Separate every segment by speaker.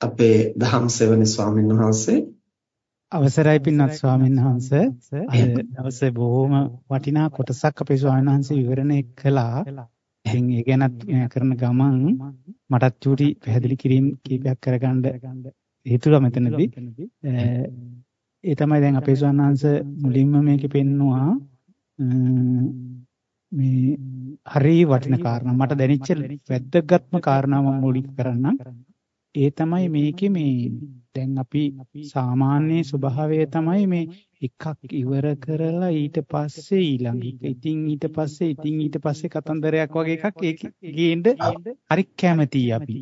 Speaker 1: අපේ දහම් සෙවණි ස්වාමීන් වහන්සේ.
Speaker 2: අවසරයි පින්වත් ස්වාමීන් වහන්සේ. අද දවසේ බොහොම වටිනා කොටසක් අපේ ස්වාමීන් වහන්සේ විවරණය කළා. ඉතින් ඒ ගැනත් කරන ගමන් මටත් චූටි පැහැදිලි කිරීම කීපයක් කරගන්න හේතුව මෙතනදී. ඒ තමයි දැන් අපේ ස්වාමීන් වහන්සේ මුලින්ම මේකේ පෙන්නවා. මේ හරි වටින කාරණා. මට දැනෙච්ච වැදගත්ම කාරණා මම මුලික කරන්නම්. ඒ තමයි මේකේ මේ දැන් අපි සාමාන්‍ය ස්වභාවය තමයි මේ එකක් ඉවර කරලා ඊට පස්සේ ඊළඟ. ඉතින් ඊට පස්සේ ඉතින් ඊට පස්සේ කතන්දරයක් වගේ එකක් ඒක ගේන්න හරි කැමතියි අපි.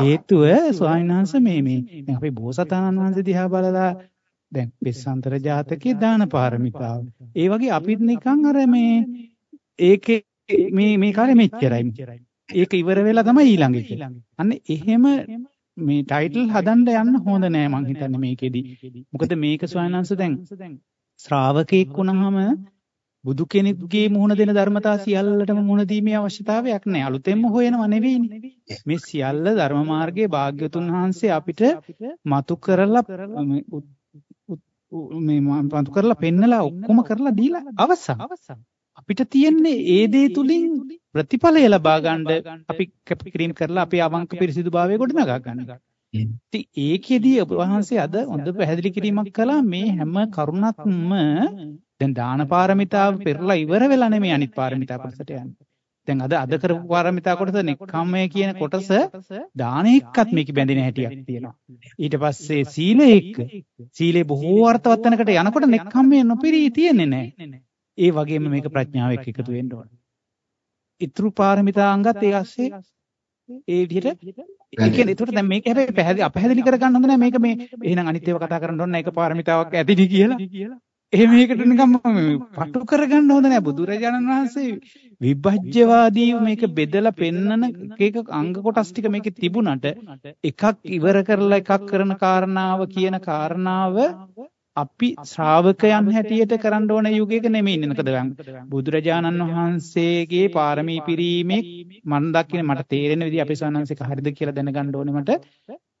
Speaker 2: හේතුව ස්වාමීන් වහන්සේ මේ මේ දැන් අපි බෝසතාණන් වහන්සේ දිහා බලලා දැන් පිස්සන්තර ජාතකයේ දාන පාරමිතාව. ඒ වගේ අපිත් නිකන් අර මේ ඒකේ මේ මේ කාලේ මෙච්චරයි. ඒක ඉවර වෙලා තමයි ඊළඟ එක. අන්න එහෙම මේ ටයිටල් හදන්න යන්න හොඳ නෑ මං හිතන්නේ මේකෙදි. මොකද මේක ස්වයංංශ දැන් ශ්‍රාවකෙක් වුණාම බුදු කෙනෙක්ගේ මුහුණ දෙන ධර්මතා සියල්ලටම මුහුණ දීමේ අවශ්‍යතාවයක් නැහැ. අලුතෙන්ම හොයනව නෙවෙයිනේ. මේ සියල්ල ධර්ම මාර්ගයේ භාග්‍යතුන් වහන්සේ අපිට මතු කරලා මේ මතු කරලා පෙන්නලා ඔක්කොම කරලා දීලා අවසන්. අපිට තියෙන්නේ ඒ දේ තුලින් ප්‍රතිඵලය ලබා ගන්න අපි කැපකිරීම කරලා අපේ අවංක පිරිසිදුභාවය ගොඩනගා ගන්න. ඉතින් ඒකෙදී ඔබ වහන්සේ අද හොඳ පැහැදිලි කිරීමක් කළා මේ හැම කරුණක්ම දැන් දාන පාරමිතාව පෙරලා ඉවර වෙලා නෙමෙයි අනිත් පාරමිතා කොටසට යන්නේ. දැන් අද අද කරපු පාරමිතා කොටස නෙක්ඛම්මය කියන කොටස දාන එක්කත් මේක බැඳෙන හැටියක් තියෙනවා. ඊට පස්සේ සීලය එක්ක සීලේ බොහෝ අර්ථවත් තැනකට යනකොට නෙක්ඛම්මය නොපිරී තියෙන්නේ නැහැ. ඒ වගේම මේක ප්‍රඥාව එක්ක එකතු වෙන්න ඕන. ඊත්‍රු පාරමිතා අංගත් ඒ ASCII ඒ විදිහට ඒ කියන්නේ ඒකට දැන් මේක හැබැයි පැහැදිලි අපහැදිලි කරගන්න හොඳ නෑ මේක මේ එහෙනම් අනිත් ඒවා කතා කරන්න ඕන නෑ ඒක පාරමිතාවක් ඇතිනි කියලා. එහෙම මේකට නිකම්ම පටු කරගන්න හොඳ නෑ බුදුරජාණන් වහන්සේ විභජ්‍යවාදීව මේක බෙදලා පෙන්නන එක අංග කොටස් ටික මේකේ තිබුණට එකක් ඉවර කරලා එකක් කරන කාරණාව කියන කාරණාව අපි ශ්‍රාවකයන් හැටියට කරන්න ඕන යුගයක නෙමෙයි ඉන්නේ. මොකද බුදුරජාණන් වහන්සේගේ පාරමී පිරීමේ මන් දකින්න මට තේරෙන විදිහ අපේ සානංශික හරිද කියලා දැනගන්න ඕනේ මට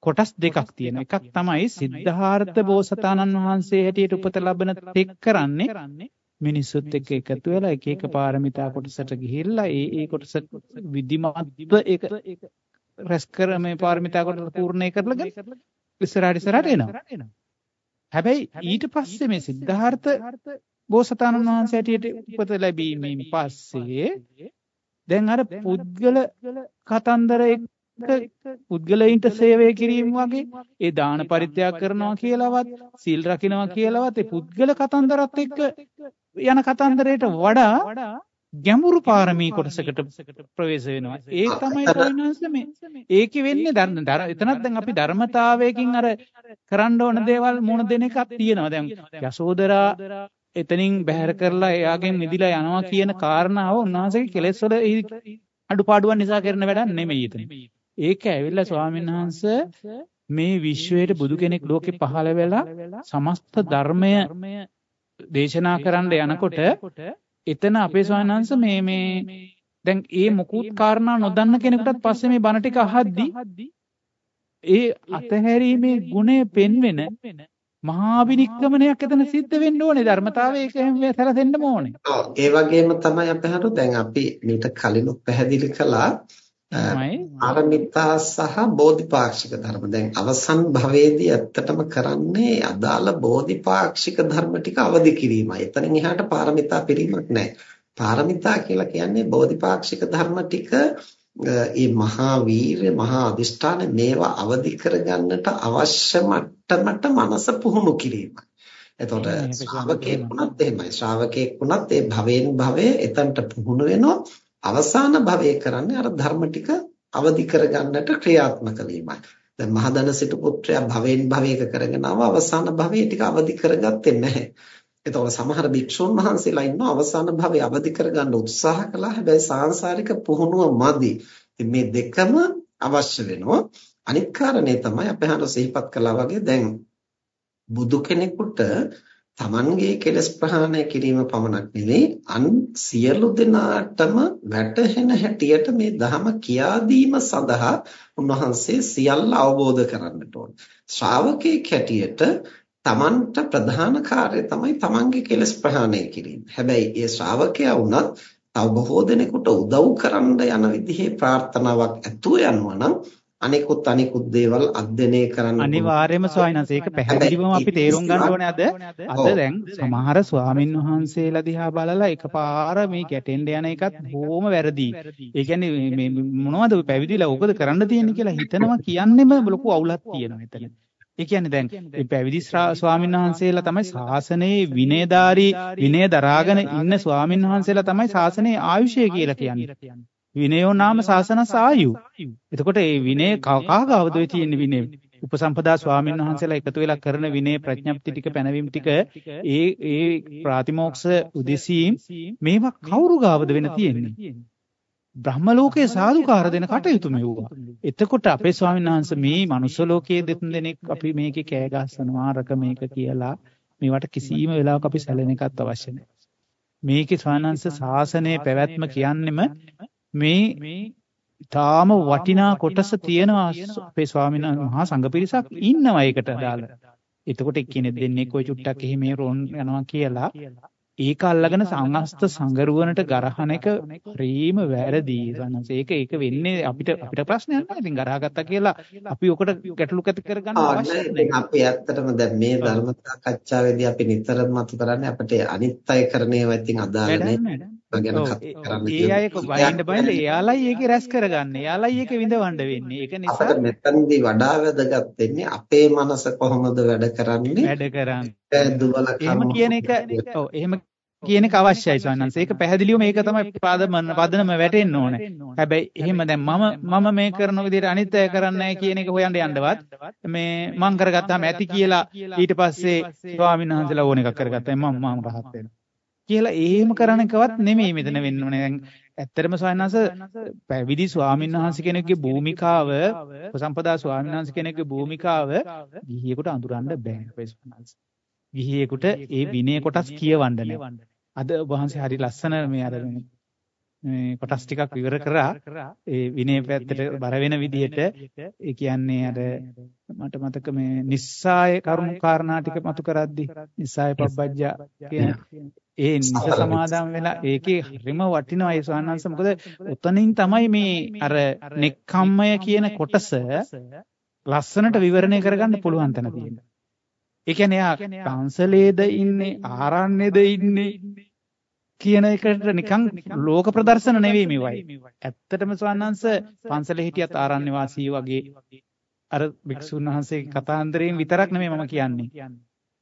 Speaker 2: කොටස් දෙකක් තියෙනවා. එකක් තමයි සිද්ධාර්ථ බෝසතාණන් වහන්සේ හැටියට උපත ලබන තෙක් කරන්නේ මිනිස්සුත් එක්ක එකතු වෙලා එක එක පාරමිතා කොටසට ගිහිල්ලා ඒ ඒ කොටස විධිමත්ව ඒක රැස් කර මේ පාරමිතා කොටස පූර්ණේ කරලා ඉස්සරහට ඉස්සරහට එනවා. හැබැයි ඊට පස්සේ මේ සිද්ධාර්ථ බෝසතාණන් වහන්සේ හැටියට උපත ලැබීමෙන් පස්සේ දැන් අර පුද්ගල කතන්දර පුද්ගලයින්ට සේවය කිරීම වගේ ඒ දාන පරිත්‍යාග කරනවා කියලාවත් සීල් රකින්නවා කියලාවත් ඒ පුද්ගල කතන්දරත් එක්ක යන කතන්දරයට වඩා ගැඹුරු පාරමී කොටසකට ප්‍රවේශ වෙනවා. ඒ තමයි කොයිනස් මේ ඒකෙ වෙන්නේ ධර්ම එතනත් දැන් අපි ධර්මතාවයකින් අර කරන්න ඕන දේවල් මොන දෙන එකක් තියෙනවා. දැන් යසෝදරා එතනින් බැහැර කරලා එයාගෙන් නිදිලා යනවා කියන කාරණාව උන්වහන්සේගේ කෙලෙස් වල අඩුපාඩුවන් නිසා කරන වැඩක් නෙමෙයි එතන. ඒක ඇවිල්ලා ස්වාමීන් වහන්සේ මේ විශ්වයේ බුදු කෙනෙක් ලෝකේ පහළ වෙලා සමස්ත ධර්මය දේශනා කරන්න යනකොට එතන අපේ ස්වාමීන් මේ මේ දැන් ඒ මුකුත් කාරණා නොදන්න කෙනෙකුටත් පස්සේ මේ බණ ටික අහද්දි ඒ අතහැරීමේ ගුණය පෙන්වෙන මහා විනික්කමනයක් එතන සිද්ධ වෙන්න ඕනේ ධර්මතාවය ඒක හැම සැලසෙන්න ඕනේ.
Speaker 1: ඔව් ඒ වගේම තමයි අපේ හරු දැන් අපි මීට කලින් පැහැදිලි කළා පාරමිතා සහ බෝධිපාක්ෂික ධර්ම. දැන් අවසන් භවයේදී ඇත්තටම කරන්නේ අදාළ බෝධිපාක්ෂික ධර්ම ටික අවදි කිරීමයි. එතනින් එහාට පාරමිතා පිරීමක් නැහැ. පාරමිතා කියලා කියන්නේ බෝධිපාක්ෂික ධර්ම ටික ඒ මහා වීරය මහා අදිෂ්ඨාන මේවා අවදි කරගන්නට අවශ්‍ය මට්ටමට මනස පුහුණු කිරීමයි. එතකොට ශ්‍රාවකෙක් වුණත් එහෙමයි. ශ්‍රාවකෙක් වුණත් ඒ භවෙන් භවයේ එතනට පුහුණු වෙනවා. අවසාන භවයේ කරන්නේ අර ධර්ම ටික අවදි කරගන්නට ක්‍රියාත්මක වීමයි. දැන් මහදන සිටු පුත්‍රයා භවෙන් භවයක කරගෙන ආව අවසාන භවයේ ටික අවදි කරගත්තේ නැහැ. එතකොට සමහර භික්ෂුන් වහන්සේලා ඉන්නවා අවසාන භවය අවදි කරගන්න උත්සාහ කළා. හැබැයි සාංශාරික පුහුණුව මදි. ඉතින් මේ දෙකම අවශ්‍ය වෙනවා. අනිත් කාරණේ තමයි අපේ හර සිහිපත් කළා වගේ දැන් බුදු කෙනෙකුට තමන්ගේ කෙලස් ප්‍රහාණය කිරීම පමණක් නෙවෙයි අන් සියලු දෙනාටම වැටහෙන හැටියට මේ ධහම කියා දීම සඳහා උන්වහන්සේ සියල්ල අවබෝධ කරගන්නට ඕන. ශ්‍රාවකෙක් හැටියට තමන්ට ප්‍රධාන කාර්යය තමයි තමන්ගේ කෙලස් ප්‍රහාණය කිරීම. හැබැයි ඒ ශ්‍රාවකයා වුණත් තව බොහෝ දෙනෙකුට උදව් කරන්න යන විදිහේ ප්‍රාර්ථනාවක් ඇතුව යනවා නම් අනිකුත් අනිකුත් දේවල් අධ්‍යයනය කරන්න
Speaker 2: අනිවාර්යයෙන්ම ස්වාමීන් ඒක පැහැදිලිවම අපි තේරුම් ගන්න ඕනේ අද අද දැන් සමහර ස්වාමින් වහන්සේලා දිහා බලලා එකපාර මේ ගැටෙන්න යන එකත් බොහොම වැරදි. ඒ කියන්නේ මේ මොනවද පැවිදිලා ඕකද කරන්න තියෙන්නේ කියලා හිතනවා කියන්නෙම ලොකු අවුලක් තියෙනවා එතන. ඒ කියන්නේ දැන් මේ පැවිදි ස්වාමීන් වහන්සේලා තමයි ශාසනයේ විනයදාරී විනය දරාගෙන ඉන්න ස්වාමීන් වහන්සේලා තමයි ශාසනයේ ආයුෂය කියලා කියන්නේ. විනයෝ නාම ශාසනස් ආයු. එතකොට මේ විනය කාගාවද ඔය තියෙන විනය? උපසම්පදා ස්වාමීන් වහන්සේලා එකතු වෙලා කරන විනය ප්‍රඥප්ති ටික පැනවීම ටික ඒ ඒ ප්‍රාතිමෝක්ෂ උදෙසීම් මේවා කවුරු ගාවද වෙන තියෙන්නේ? බ්‍රහ්ම ලෝකයේ සාදුකාර දෙන කටයුතු මෙවුවා. එතකොට අපේ ස්වාමීන් වහන්සේ මේ මනුස්ස ලෝකයේ දෙතුන් දෙනෙක් අපි මේකේ කෑ ගහනවා රක මේක කියලා මේවට කිසිම වෙලාවක අපි සැලෙන එකත් අවශ්‍ය නැහැ. මේකේ ස්වාමීන් වහන්සේ ශාසනයේ පැවැත්ම කියන්නෙම මේ තාම වටිනා කොටස තියෙනවා අපේ ස්වාමීන් වහන්සේ සංඝ පිරිසක් ඉන්නවා ඒකට අදාළ. එතකොට එක්කෙනෙක් දෙන්නේ කොයි චුට්ටක් එහෙම රොන් යනවා කියලා. ඒක අල්ලගෙන සංහස්ත සංගරුවනට ගරහන එක හරීම වැරදි. සනස ඒක ඒක වෙන්නේ අපිට අපිට ප්‍රශ්නයක් නෑ. ඉතින් ගරහගත්තා කියලා අපි ඔකට ගැටලු ඇති කරගන්න අවශ්‍ය
Speaker 1: නෑ අපි ඇත්තටම දැන් මේ ධර්ම සාකච්ඡාවේදී අපි නිතරම මතු කරන්නේ අපිට අනිත් අය කරන ඒවා ඉතින් අදාළ නෑ ගැන කතා කරන්න
Speaker 2: ඒ අය බයින්ද බයින්ද එයාලයි ඒක රැස් කරගන්නේ. එයාලයි ඒක විඳවන්න වෙන්නේ. ඒක නිසා
Speaker 1: අපිට මෙතනදී වඩා වැදගත් වෙන්නේ අපේ මනස කොහොමද වැඩ කරන්නේ?
Speaker 2: වැඩ කරන්නේ. එහෙම කියන එක ඔව් එහෙම කියන එක අවශ්‍යයි සවන්නන්ස. ඒක පැහැදිලිවම ඒක තමයි පාදම පදනම වැටෙන්න ඕනේ. හැබැයි එහෙම දැන් මම මම මේ කරන විදිහට අනිත් අය කරන්නේ කියන එක හොයන්න යන්නවත් මේ මං කරගත්තාම ඇති කියලා ඊට පස්සේ ස්වාමීන් වහන්සේලා ඕන එකක් කරගත්තා. මම මම රහත් වෙනවා. කියලා එහෙම කරන එකවත් නෙමෙයි මෙතන වෙන්න ඕනේ. දැන් ඇත්තටම ස්වාමීනාස පැවිදි ස්වාමීන් වහන්සේ කෙනෙකුගේ භූමිකාව උපසම්පදා ස්වාමීන් වහන්සේ කෙනෙකුගේ භූමිකාව ගිහියෙකුට අඳුරන්න බෑ ස්වාමීනාස. ගිහියෙකුට ඒ විනය කොටස් කියවන්න නෑ. අද වහන්සේ හරි ලස්සන මේ අර මේ කොටස් ටිකක් විවර කරා ඒ විනය පැත්තට බර වෙන විදිහට ඒ කියන්නේ අර මට මතක මේ නිස්සාය කරුණු කාරණා ටික මතු කරද්දි නිස්සාය පබ්බජ්ජා කියන ඒ නිස සමාදම් වෙලා ඒකේ හරිම වටිනවා ඒ ස්වාමීන් මොකද උතනින් තමයි මේ අර නෙක්ඛම්මය කියන කොටස ලස්සනට විවරණය කරගන්න පුළුවන් තැන තියෙන්නේ. ඒ කියන්නේ යා පන්සලේද ඉන්නේ ආරණ්‍යද ඉන්නේ කියන එකට නිකන් ලෝක ප්‍රදර්ශන නෙවෙයි මේවයි. ඇත්තටම ස්වාමීන් පන්සලේ හිටියත් ආරණ්‍ය වාසී වගේ අර භික්ෂුන් වහන්සේගේ කතාන්දරයෙන් විතරක් නෙමෙයි මම කියන්නේ.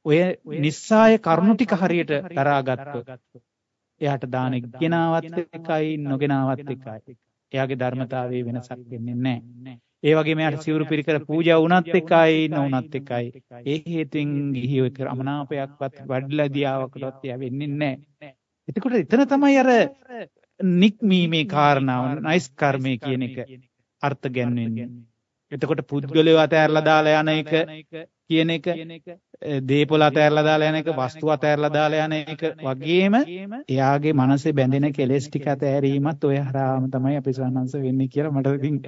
Speaker 2: ඔය නිස්සාය කරුණු ටික හරියට දරාගත්තොත් එයාට දාන ගෙනාවත් එකයි නොගෙනාවත් එකයි. එයාගේ ධර්මතාවයේ වෙනසක් වෙන්නේ නැහැ. ඒ වගේම යාට සිවුරු පිරිකර පූජා වුණත් එකයි නොවුණත් එකයි. ඒ හේතුවෙන් ගිහිව අමනාපයක්වත් වඩලා දියාවකටවත් එයා වෙන්නේ නැහැ. එතකොට එතන තමයි අර නික්මීමේ කාරණාව නයිස් කර්මය කියන එක අර්ථ ගැන්වෙන්නේ. එතකොට පුද්ගලයව අතහැරලා දාලා යන එක කියන එක දීපොළ අතහැරලා දාලා යන එක වස්තු අතහැරලා දාලා යන එක වගේම එයාගේ මනසේ බැඳෙන කෙලෙස් ටික අතහැරීමත් ඔය හරහාම තමයි අපේ ස්වර්ණංශ වෙන්නේ කියලා මට ඉතින්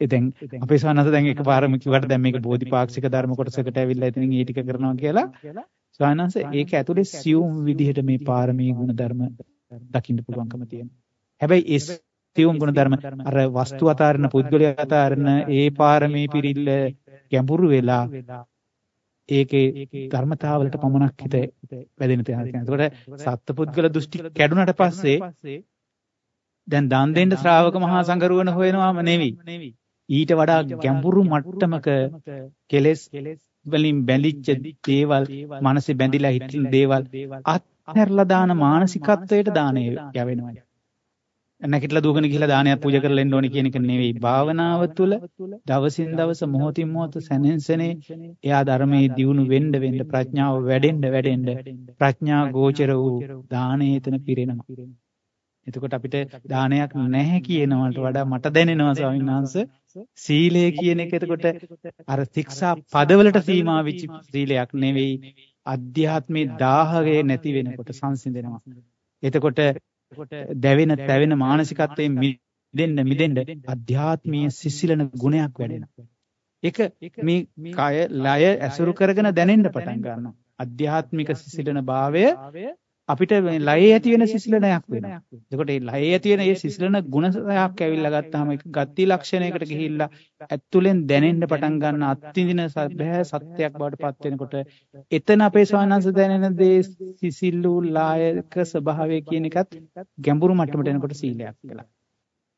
Speaker 2: දැන් අපේ ස්වර්ණංශ දැන් එකපාරම කිව්වට දැන් මේක බෝධිපාක්ෂික ධර්ම කොටසකට ඇවිල්ලා ඉතින් ඒ ටික කරනවා කියලා. ස්වර්ණංශ ඒක ඇතුලේ සියුම් විදිහට මේ පාරමී ගුණ ධර්ම දකින්න පුළුවන්කම තියෙනවා. හැබැයි ඒ තියුම් ගුණ ධර්ම අර වස්තු අතාරන පුද්ගලයා අතාරන ඒ පාරමී පිරිල්ල ගැඹුරු වෙලා ඒකේ ධර්මතාවලට පමණක් හිත වැදෙන තැනක්. ඒකට සත්පුද්ගල දෘෂ්ටි කැඩුනට පස්සේ දැන් දන් දෙන්න ශ්‍රාවක මහා සංගරුවන හොයනවාම නෙවෙයි. ඊට වඩා ගැඹුරු මට්ටමක කෙලෙස් වලින් බැඳිච්ච දේවල් මනසේ බැඳිලා හිටින දේවල් අත්හැරලා දාන මානසිකත්වයට දාණය යවෙනවා. නැගිටලා දුවගෙන ගිහිලා දානයක් පූජා කරලා එන්න ඕනේ කියන එක නෙවෙයි. භාවනාව තුළ දවසින් දවස මොහොතින් මොහොත සැනෙන්සනේ එයා ධර්මයේ දියුණු වෙන්න වෙන්න ප්‍රඥාව වැඩෙන්න වැඩෙන්න ප්‍රඥා ගෝචර වූ දානේ එතන පිරෙනවා. එතකොට අපිට දානයක් නැහැ කියනවට වඩා මට දැනෙනවා ස්වාමීන් වහන්සේ සීලය කියන එක එතකොට අර ශික්ෂා පදවලට සීමා වෙච්ච සීලයක් නෙවෙයි අධ්‍යාත්මේ දාහය නැති වෙනකොට සංසිඳෙනවා. එතකොට දැවෙන තැවෙන මානසිකත්වයෙන් මිදෙන්න මිදෙන්න අධ්‍යාත්මීය සිසිලන ගුණයක් වැඩෙනවා. ඒක මේ කය ලය ඇසුරු කරගෙන දැනෙන්න පටන් ගන්නවා. අධ්‍යාත්මික සිසිලන භාවය අපිට මේ ලයේ ඇති වෙන සිසිලනයක් වෙනවා. එතකොට මේ ලයේ ඇති වෙන මේ සිසිලන ගුණයක් ඇවිල්ලා ගත්තාම ඒක ගති ලක්ෂණයකට ගිහිල්ලා ඇතුලෙන් දැනෙන්න පටන් ගන්න අත්විඳින බෑ සත්‍යයක් බවට පත් වෙනකොට එතන අපේ ස්වාමීනන්ස දැනෙන දේ සිසිල්ලු ලායක ස්වභාවය කියන එකත් ගැඹුරු මට්ටමට එනකොට සීලයක් කියලා.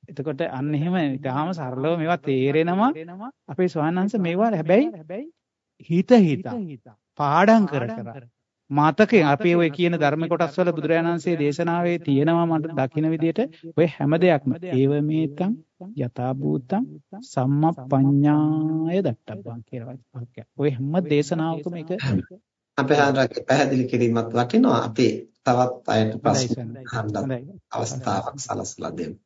Speaker 2: එතකොට අන්න එහෙම ඊටාම සරලව මේවා තේරෙනවා අපේ ස්වාමීනන්ස මේවා හැබැයි හිත හිත පාඩම් කර කර මාතකේ අපේ ඔය කියන ධර්ම කොටස් වල බුදුරජාණන් වහන්සේ දේශනාවේ තියෙනවා මට දකින්න විදිහට ඔය හැම දෙයක්ම ඒව මේතං යථා භූතං සම්මප්පඤ්ඤාය දට්ටබ්බං කියලා වාක්‍යයක්. ඔය හැම දේශනාවකම ඒක
Speaker 1: අපේ පැහැදිලි කිරීමත් වටිනවා. අපි තවත් අයට ප්‍රශ්න අහන්න අවස්ථාවක් සලසලා දෙමු.